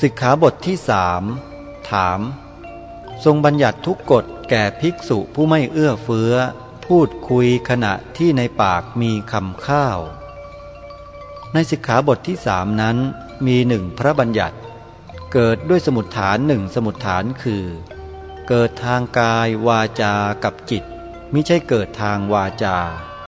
สิกขาบทที่สามถาม ทรงบัญญัติทุกกฎแก่ภิกษุผู้ไม่เอื้อเฟื้อ พูดคุยขณะที่ในปากมีคำข้าว ในสิกขาบทที่สามนั้นมีหนึ่งพระบัญญัติ เกิดด้วยสมุดฐานหนึ่งสมุดฐานคือ เกิดทางกายวาจากับจิต มิใช่เกิดทางวาจา